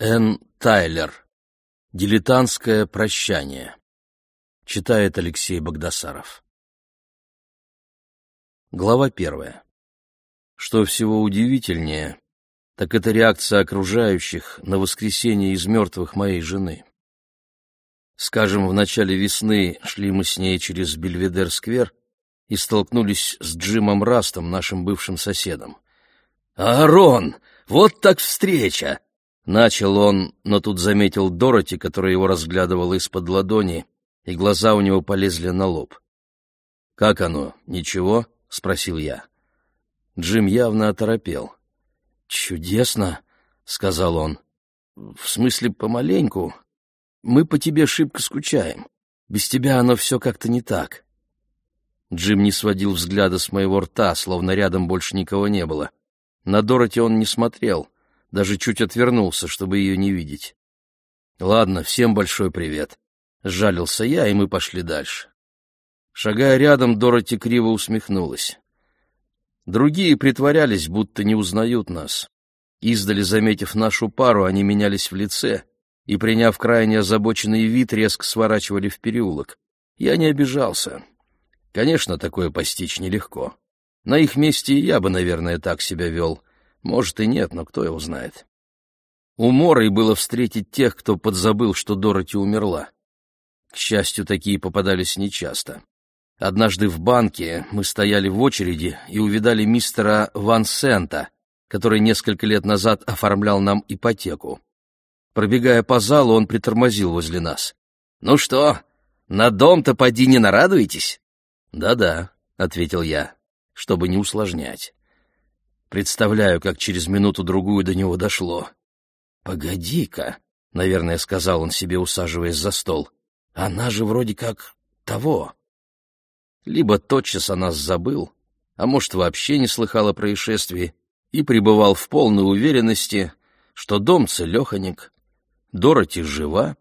Н. Тайлер. Дилетантское прощание. Читает Алексей Богдасаров. Глава первая. Что всего удивительнее, так это реакция окружающих на воскресение из мертвых моей жены. Скажем, в начале весны шли мы с ней через Бельведер-сквер и столкнулись с Джимом Растом, нашим бывшим соседом. «Аарон, вот так встреча!» Начал он, но тут заметил Дороти, которая его разглядывала из-под ладони, и глаза у него полезли на лоб. «Как оно? Ничего?» — спросил я. Джим явно оторопел. «Чудесно», — сказал он. «В смысле, помаленьку. Мы по тебе шибко скучаем. Без тебя оно все как-то не так». Джим не сводил взгляда с моего рта, словно рядом больше никого не было. На Дороти он не смотрел — даже чуть отвернулся, чтобы ее не видеть. «Ладно, всем большой привет», — сжалился я, и мы пошли дальше. Шагая рядом, Дороти криво усмехнулась. Другие притворялись, будто не узнают нас. Издали, заметив нашу пару, они менялись в лице и, приняв крайне озабоченный вид, резко сворачивали в переулок. Я не обижался. Конечно, такое постичь нелегко. На их месте я бы, наверное, так себя вел — может и нет, но кто его знает. Уморой было встретить тех, кто подзабыл, что Дороти умерла. К счастью, такие попадались нечасто. Однажды в банке мы стояли в очереди и увидали мистера Ван Сента, который несколько лет назад оформлял нам ипотеку. Пробегая по залу, он притормозил возле нас. «Ну что, на дом-то поди не нарадуетесь?» «Да-да», — ответил я, чтобы не усложнять. Представляю, как через минуту-другую до него дошло. «Погоди-ка», — наверное, сказал он себе, усаживаясь за стол, — «она же вроде как того». Либо тотчас о нас забыл, а может, вообще не слыхал о происшествии и пребывал в полной уверенности, что дом целеханик, Дороти жива,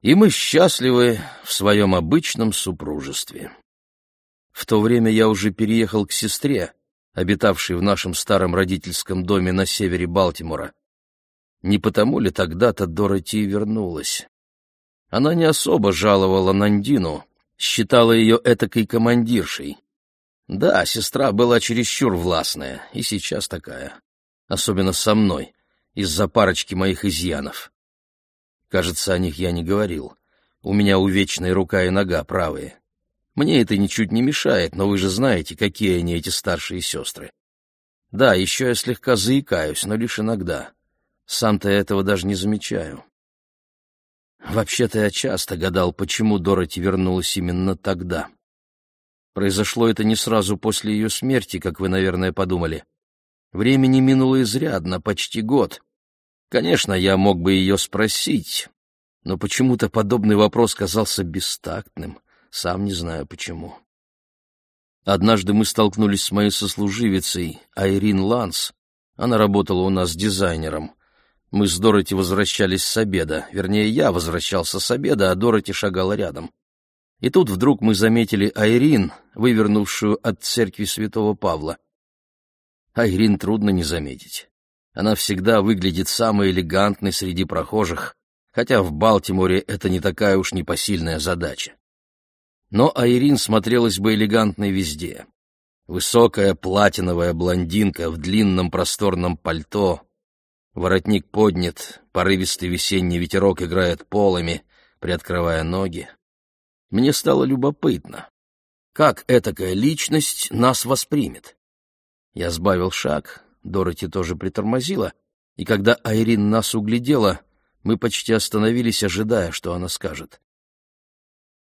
и мы счастливы в своем обычном супружестве. В то время я уже переехал к сестре, обитавшей в нашем старом родительском доме на севере Балтимора. Не потому ли тогда-то Дороти вернулась? Она не особо жаловала Нандину, считала ее этакой командиршей. Да, сестра была чересчур властная, и сейчас такая. Особенно со мной, из-за парочки моих изъянов. Кажется, о них я не говорил. У меня увечная рука и нога правые. Мне это ничуть не мешает, но вы же знаете, какие они, эти старшие сестры. Да, еще я слегка заикаюсь, но лишь иногда. Сам-то я этого даже не замечаю. Вообще-то я часто гадал, почему Дороти вернулась именно тогда. Произошло это не сразу после ее смерти, как вы, наверное, подумали. Времени минуло изрядно, почти год. Конечно, я мог бы ее спросить, но почему-то подобный вопрос казался бестактным, сам не знаю почему. Однажды мы столкнулись с моей сослуживицей, Айрин Ланс. Она работала у нас дизайнером. Мы с Дороти возвращались с обеда. Вернее, я возвращался с обеда, а Дороти шагала рядом. И тут вдруг мы заметили Айрин, вывернувшую от церкви святого Павла. Айрин трудно не заметить. Она всегда выглядит самой элегантной среди прохожих, хотя в Балтиморе это не такая уж непосильная задача. Но Айрин смотрелась бы элегантной везде. Высокая платиновая блондинка в длинном просторном пальто, воротник поднят, порывистый весенний ветерок играет полами, приоткрывая ноги. Мне стало любопытно, как этакая личность нас воспримет. Я сбавил шаг, Дороти тоже притормозила, и когда Айрин нас углядела, мы почти остановились, ожидая, что она скажет.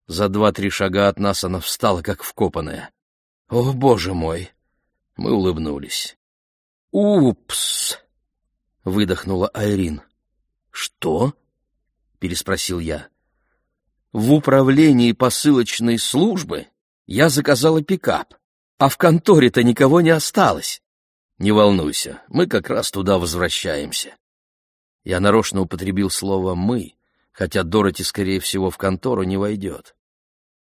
За два-три шага от нас она встала, как вкопанная. «О, боже мой!» Мы улыбнулись. «Упс!» — выдохнула Айрин. «Что?» — переспросил я. «В управлении посылочной службы я заказала пикап, а в конторе-то никого не осталось. Не волнуйся, мы как раз туда возвращаемся». Я нарочно употребил слово «мы», хотя Дороти, скорее всего, в контору не войдет.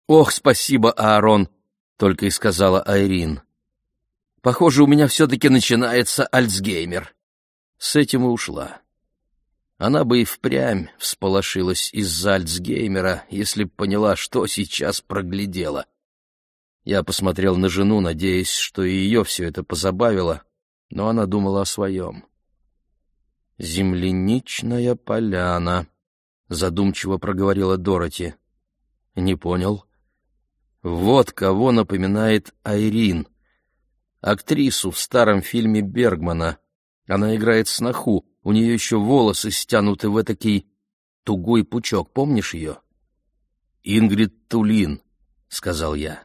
«Ох, спасибо, Аарон!» — только и сказала Айрин. «Похоже, у меня все-таки начинается Альцгеймер». С этим и ушла. Она бы и впрямь всполошилась из-за Альцгеймера, если б поняла, что сейчас проглядела. Я посмотрел на жену, надеясь, что и ее все это позабавило, но она думала о своем. «Земляничная поляна», — задумчиво проговорила Дороти. «Не понял». «Вот кого напоминает Айрин, актрису в старом фильме Бергмана. Она играет сноху, у нее еще волосы стянуты в этакий тугой пучок, помнишь ее?» «Ингрид Тулин», — сказал я.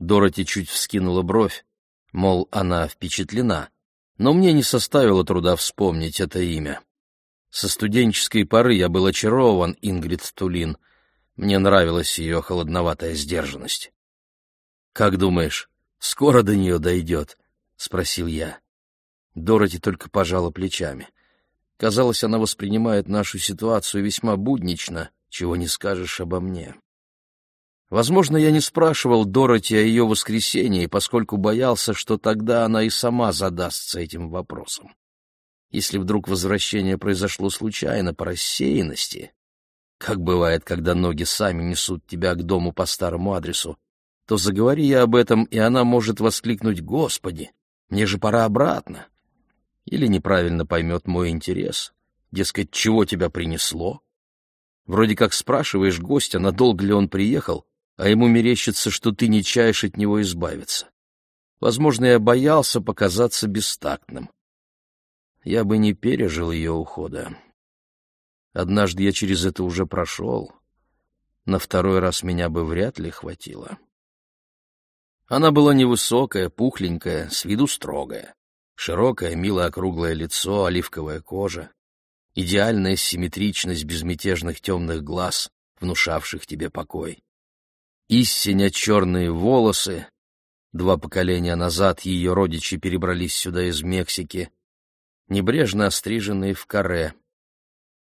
Дороти чуть вскинула бровь, мол, она впечатлена, но мне не составило труда вспомнить это имя. Со студенческой поры я был очарован Ингрид Тулин. Мне нравилась ее холодноватая сдержанность. «Как думаешь, скоро до нее дойдет?» — спросил я. Дороти только пожала плечами. Казалось, она воспринимает нашу ситуацию весьма буднично, чего не скажешь обо мне. Возможно, я не спрашивал Дороти о ее воскресении, поскольку боялся, что тогда она и сама задастся этим вопросом. Если вдруг возвращение произошло случайно, по рассеянности, как бывает, когда ноги сами несут тебя к дому по старому адресу, то заговори я об этом, и она может воскликнуть «Господи, мне же пора обратно!» Или неправильно поймет мой интерес, дескать, чего тебя принесло? Вроде как спрашиваешь гостя, надолго ли он приехал, а ему мерещится, что ты не чаешь от него избавиться. Возможно, я боялся показаться бестактным. Я бы не пережил ее ухода. Однажды я через это уже прошел. На второй раз меня бы вряд ли хватило. Она была невысокая, пухленькая, с виду строгая. Широкое, мило округлое лицо, оливковая кожа. Идеальная симметричность безмятежных темных глаз, внушавших тебе покой истинно черные волосы. Два поколения назад ее родичи перебрались сюда из Мексики, небрежно остриженные в каре.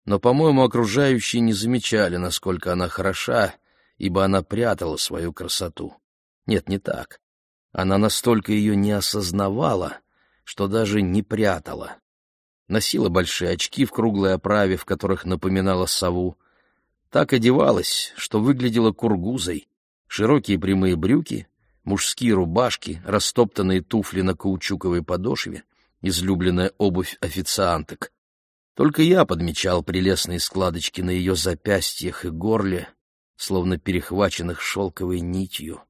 Но, по-моему, окружающие не замечали, насколько она хороша, ибо она прятала свою красоту. Нет, не так. Она настолько ее не осознавала, что даже не прятала. Носила большие очки в круглой оправе, в которых напоминала сову. Так одевалась, что выглядела кургузой, Широкие прямые брюки, мужские рубашки, растоптанные туфли на каучуковой подошве, излюбленная обувь официанток. Только я подмечал прелестные складочки на ее запястьях и горле, словно перехваченных шелковой нитью.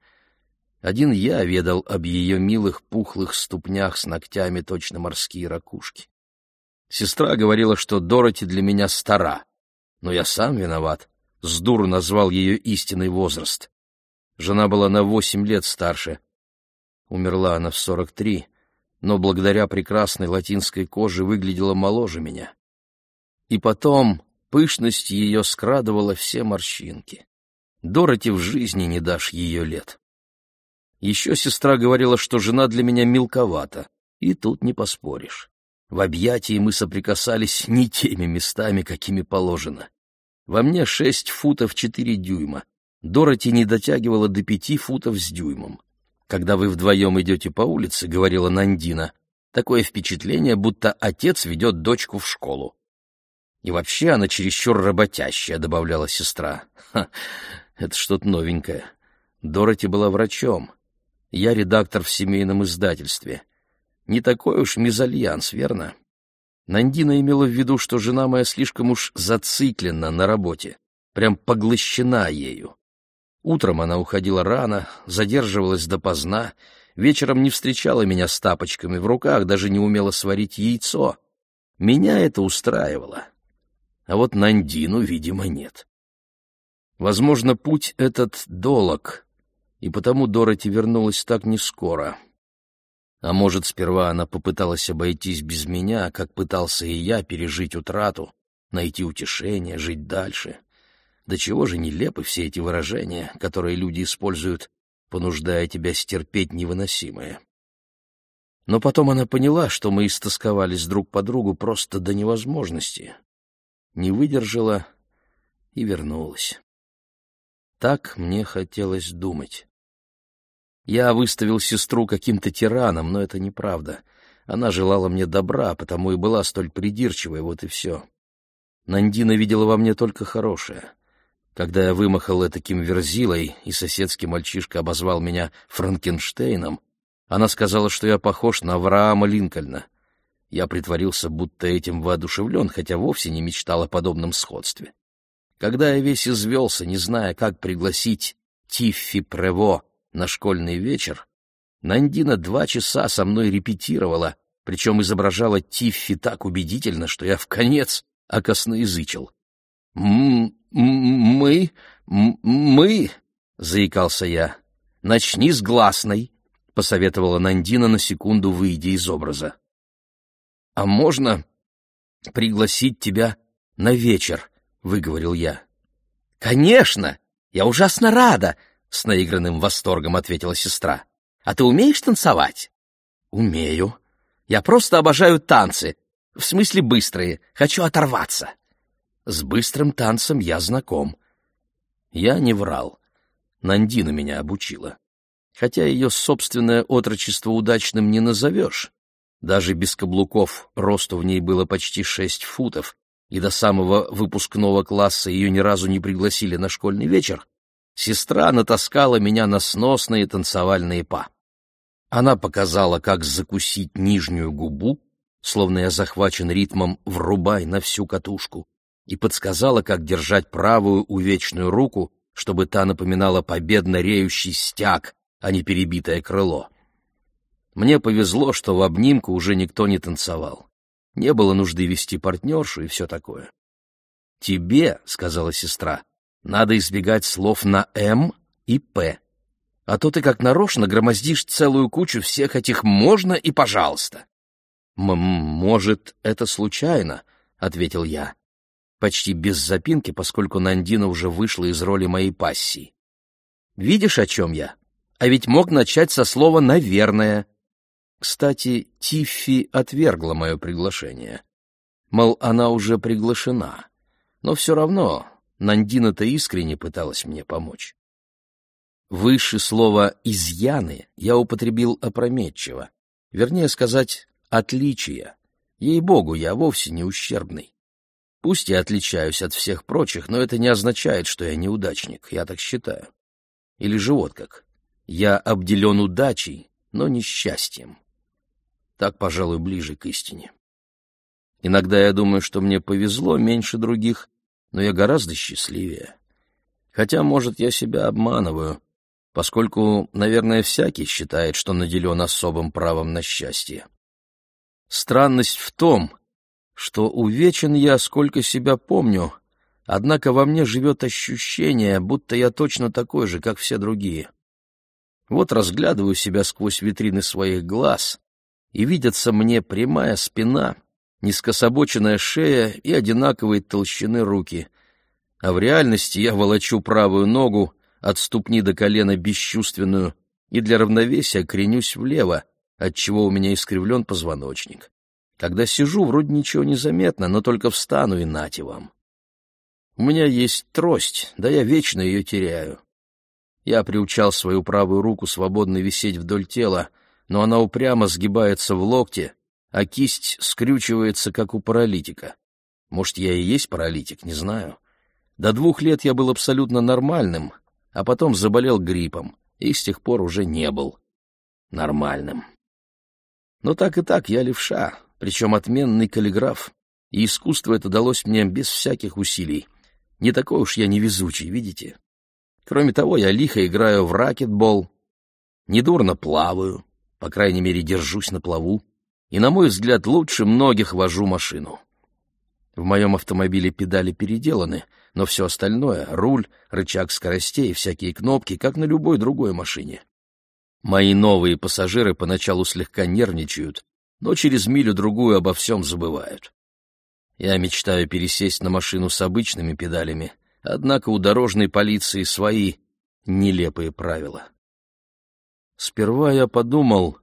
Один я ведал об ее милых пухлых ступнях с ногтями точно морские ракушки. Сестра говорила, что Дороти для меня стара, но я сам виноват, с дуру назвал ее истинный возраст. Жена была на восемь лет старше. Умерла она в сорок три, но благодаря прекрасной латинской коже выглядела моложе меня. И потом пышность ее скрадывала все морщинки. Дороти в жизни не дашь ее лет. Еще сестра говорила, что жена для меня мелковата, и тут не поспоришь. В объятии мы соприкасались не теми местами, какими положено. Во мне шесть футов четыре дюйма, Дороти не дотягивала до пяти футов с дюймом. «Когда вы вдвоем идете по улице», — говорила Нандина, — «такое впечатление, будто отец ведет дочку в школу». «И вообще она чересчур работящая», — добавляла сестра. «Ха, это что-то новенькое. Дороти была врачом. Я редактор в семейном издательстве. Не такой уж мезальянс, верно?» Нандина имела в виду, что жена моя слишком уж зациклена на работе, прям поглощена ею. Утром она уходила рано, задерживалась допоздна, вечером не встречала меня с тапочками в руках, даже не умела сварить яйцо. Меня это устраивало. А вот Нандину, видимо, нет. Возможно, путь этот долог, и потому Дороти вернулась так нескоро. А может, сперва она попыталась обойтись без меня, как пытался и я пережить утрату, найти утешение, жить дальше. До чего же нелепы все эти выражения, которые люди используют, понуждая тебя стерпеть невыносимое. Но потом она поняла, что мы истосковались друг по другу просто до невозможности. Не выдержала и вернулась. Так мне хотелось думать. Я выставил сестру каким-то тираном, но это неправда. Она желала мне добра, потому и была столь придирчивой, вот и все. Нандина видела во мне только хорошее. Когда я вымахал таким верзилой, и соседский мальчишка обозвал меня Франкенштейном, она сказала, что я похож на Авраама Линкольна. Я притворился, будто этим воодушевлен, хотя вовсе не мечтал о подобном сходстве. Когда я весь извелся, не зная, как пригласить Тиффи Прево на школьный вечер, Нандина два часа со мной репетировала, причем изображала Тиффи так убедительно, что я в конец окосноязычил. «Мы... мы...» — заикался я. «Начни с гласной», — посоветовала Нандина на секунду, выйдя из образа. «А можно пригласить тебя на вечер?» — выговорил я. «Конечно! Я ужасно рада!» — с наигранным восторгом ответила сестра. «А ты умеешь танцевать?» «Умею. Я просто обожаю танцы. В смысле быстрые. Хочу оторваться». С быстрым танцем я знаком. Я не врал. Нандина меня обучила. Хотя ее собственное отрочество удачным не назовешь. Даже без каблуков росту в ней было почти шесть футов, и до самого выпускного класса ее ни разу не пригласили на школьный вечер, сестра натаскала меня на сносные танцевальные па. Она показала, как закусить нижнюю губу, словно я захвачен ритмом «врубай на всю катушку», и подсказала, как держать правую увечную руку, чтобы та напоминала победно реющий стяг, а не перебитое крыло. Мне повезло, что в обнимку уже никто не танцевал. Не было нужды вести партнершу и все такое. «Тебе, — сказала сестра, — надо избегать слов на «М» и «П», а то ты как нарочно громоздишь целую кучу всех этих «можно» и «пожалуйста». «М «Может, это случайно?» — ответил я, почти без запинки, поскольку Нандина уже вышла из роли моей пассии. «Видишь, о чем я? А ведь мог начать со слова «наверное», кстати, Тиффи отвергла мое приглашение. Мол, она уже приглашена. Но все равно Нандина-то искренне пыталась мне помочь. Выше слова «изъяны» я употребил опрометчиво. Вернее сказать, «отличия». Ей-богу, я вовсе не ущербный. Пусть я отличаюсь от всех прочих, но это не означает, что я неудачник, я так считаю. Или же вот как. Я обделен удачей, но не счастьем. Так, пожалуй, ближе к истине. Иногда я думаю, что мне повезло меньше других, но я гораздо счастливее. Хотя, может, я себя обманываю, поскольку, наверное, всякий считает, что наделен особым правом на счастье. Странность в том, что увечен я, сколько себя помню, однако во мне живет ощущение, будто я точно такой же, как все другие. Вот разглядываю себя сквозь витрины своих глаз и видятся мне прямая спина, низкособоченная шея и одинаковые толщины руки. А в реальности я волочу правую ногу от ступни до колена бесчувственную и для равновесия кренюсь влево, отчего у меня искривлен позвоночник. Когда сижу, вроде ничего не заметно, но только встану и нате вам. У меня есть трость, да я вечно ее теряю. Я приучал свою правую руку свободно висеть вдоль тела, но она упрямо сгибается в локте, а кисть скрючивается, как у паралитика. Может, я и есть паралитик, не знаю. До двух лет я был абсолютно нормальным, а потом заболел гриппом, и с тех пор уже не был нормальным. Но так и так я левша, причем отменный каллиграф, и искусство это далось мне без всяких усилий. Не такой уж я невезучий, видите? Кроме того, я лихо играю в ракетбол, недурно плаваю, по крайней мере, держусь на плаву, и, на мой взгляд, лучше многих вожу машину. В моем автомобиле педали переделаны, но все остальное — руль, рычаг скоростей, всякие кнопки, как на любой другой машине. Мои новые пассажиры поначалу слегка нервничают, но через милю-другую обо всем забывают. Я мечтаю пересесть на машину с обычными педалями, однако у дорожной полиции свои нелепые правила. Сперва я подумал,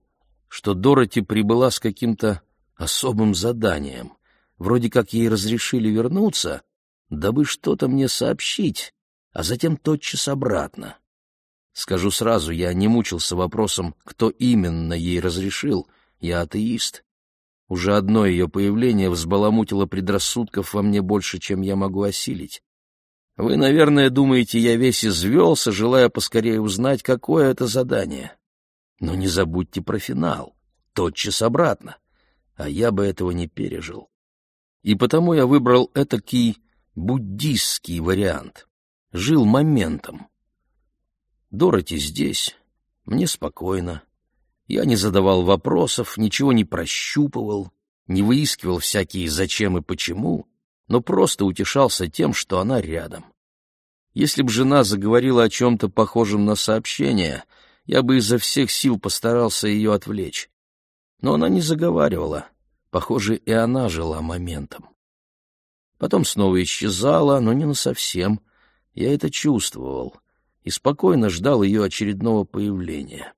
что Дороти прибыла с каким-то особым заданием. Вроде как ей разрешили вернуться, дабы что-то мне сообщить, а затем тотчас обратно. Скажу сразу, я не мучился вопросом, кто именно ей разрешил, я атеист. Уже одно ее появление взбаламутило предрассудков во мне больше, чем я могу осилить. Вы, наверное, думаете, я весь извелся, желая поскорее узнать, какое это задание. Но не забудьте про финал, тотчас обратно. А я бы этого не пережил. И потому я выбрал этакий буддистский вариант. Жил моментом. Дороти здесь, мне спокойно. Я не задавал вопросов, ничего не прощупывал, не выискивал всякие «зачем» и «почему», но просто утешался тем, что она рядом. Если б жена заговорила о чем-то похожем на сообщение, я бы изо всех сил постарался ее отвлечь. Но она не заговаривала. Похоже, и она жила моментом. Потом снова исчезала, но не насовсем. Я это чувствовал и спокойно ждал ее очередного появления.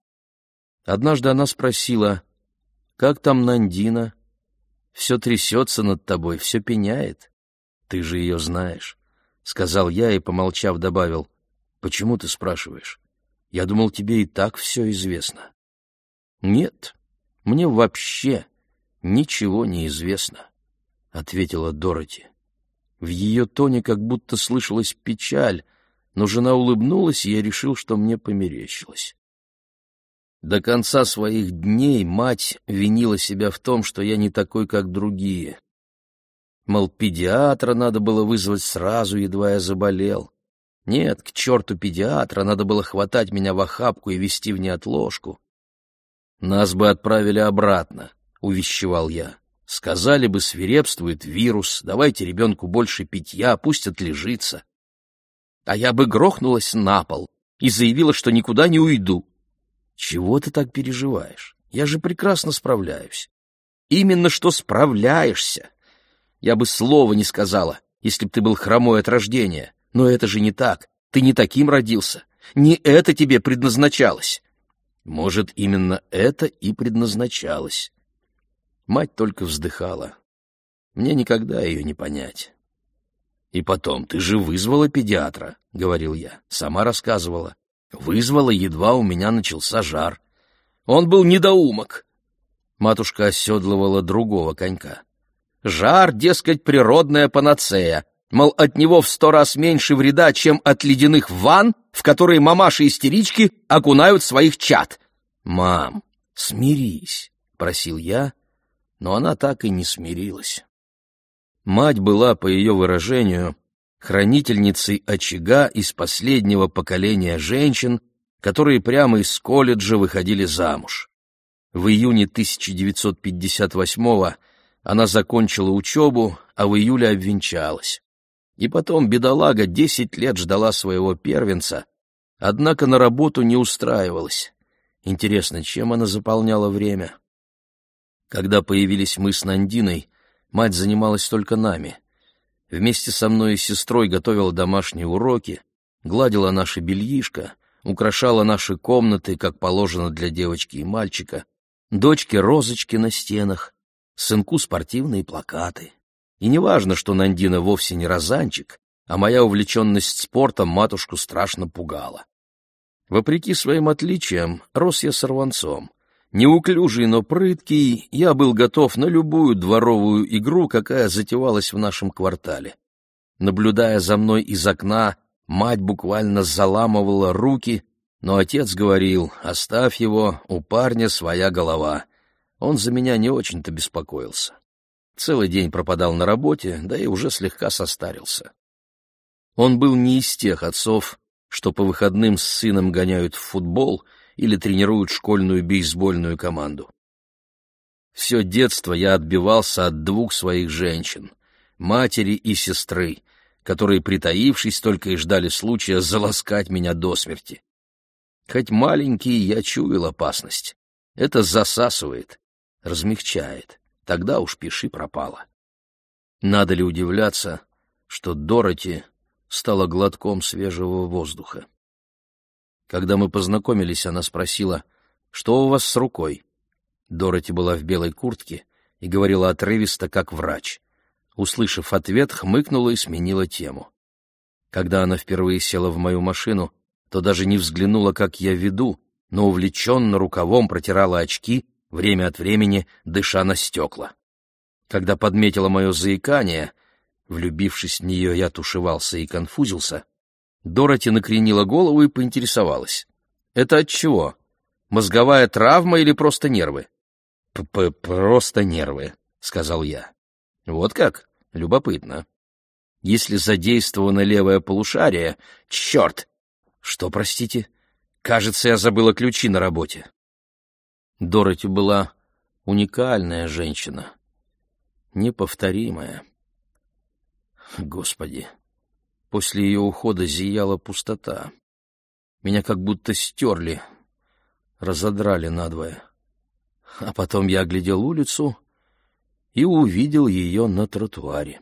Однажды она спросила, «Как там Нандина? Все трясется над тобой, все пеняет. Ты же ее знаешь», — сказал я и, помолчав, добавил, «Почему ты спрашиваешь? Я думал, тебе и так все известно». «Нет, мне вообще ничего не известно», — ответила Дороти. В ее тоне как будто слышалась печаль, но жена улыбнулась, и я решил, что мне померещилось. До конца своих дней мать винила себя в том, что я не такой, как другие. Мол, педиатра надо было вызвать сразу, едва я заболел. Нет, к черту педиатра, надо было хватать меня в охапку и вести в неотложку. Нас бы отправили обратно, — увещевал я. Сказали бы, свирепствует вирус, давайте ребенку больше питья, пусть отлежится. А я бы грохнулась на пол и заявила, что никуда не уйду, чего ты так переживаешь? Я же прекрасно справляюсь. Именно что справляешься. Я бы слова не сказала, если б ты был хромой от рождения. Но это же не так. Ты не таким родился. Не это тебе предназначалось. Может, именно это и предназначалось. Мать только вздыхала. Мне никогда ее не понять. «И потом, ты же вызвала педиатра», — говорил я. «Сама рассказывала. Вызвала, едва у меня начался жар. Он был недоумок. Матушка оседлывала другого конька. Жар, дескать, природная панацея. Мол, от него в сто раз меньше вреда, чем от ледяных ванн, в которые мамаши-истерички окунают своих чад. «Мам, смирись», — просил я, но она так и не смирилась. Мать была, по ее выражению, хранительницей очага из последнего поколения женщин, которые прямо из колледжа выходили замуж. В июне 1958-го она закончила учебу, а в июле обвенчалась. И потом бедолага десять лет ждала своего первенца, однако на работу не устраивалась. Интересно, чем она заполняла время? Когда появились мы с Нандиной, мать занималась только нами — Вместе со мной и сестрой готовила домашние уроки, гладила наше бельишко, украшала наши комнаты, как положено для девочки и мальчика, дочке розочки на стенах, сынку спортивные плакаты. И не важно, что Нандина вовсе не розанчик, а моя увлеченность спортом матушку страшно пугала. Вопреки своим отличиям, рос я сорванцом. Неуклюжий, но прыткий, я был готов на любую дворовую игру, какая затевалась в нашем квартале. Наблюдая за мной из окна, мать буквально заламывала руки, но отец говорил, оставь его, у парня своя голова. Он за меня не очень-то беспокоился. Целый день пропадал на работе, да и уже слегка состарился. Он был не из тех отцов, что по выходным с сыном гоняют в футбол — или тренируют школьную бейсбольную команду. Все детство я отбивался от двух своих женщин, матери и сестры, которые, притаившись, только и ждали случая заласкать меня до смерти. Хоть маленький, я чуял опасность. Это засасывает, размягчает. Тогда уж пиши пропало. Надо ли удивляться, что Дороти стала глотком свежего воздуха? Когда мы познакомились, она спросила, «Что у вас с рукой?» Дороти была в белой куртке и говорила отрывисто, как врач. Услышав ответ, хмыкнула и сменила тему. Когда она впервые села в мою машину, то даже не взглянула, как я веду, но увлеченно рукавом протирала очки, время от времени дыша на стекла. Когда подметила мое заикание, влюбившись в нее, я тушевался и конфузился, Дороти накренила голову и поинтересовалась. «Это от чего? Мозговая травма или просто нервы?» «Просто нервы», — сказал я. «Вот как? Любопытно. Если задействовано левое полушарие... Черт! Что, простите? Кажется, я забыла ключи на работе». Дороти была уникальная женщина, неповторимая. Господи, после ее ухода зияла пустота. Меня как будто стерли, разодрали надвое. А потом я оглядел улицу и увидел ее на тротуаре.